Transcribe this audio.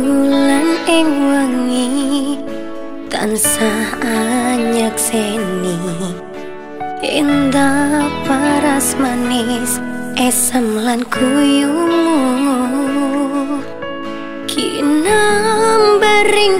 bulan ing wangi tansah anyak seni. Indah paras manis esam lan kuyumu. Kinam bering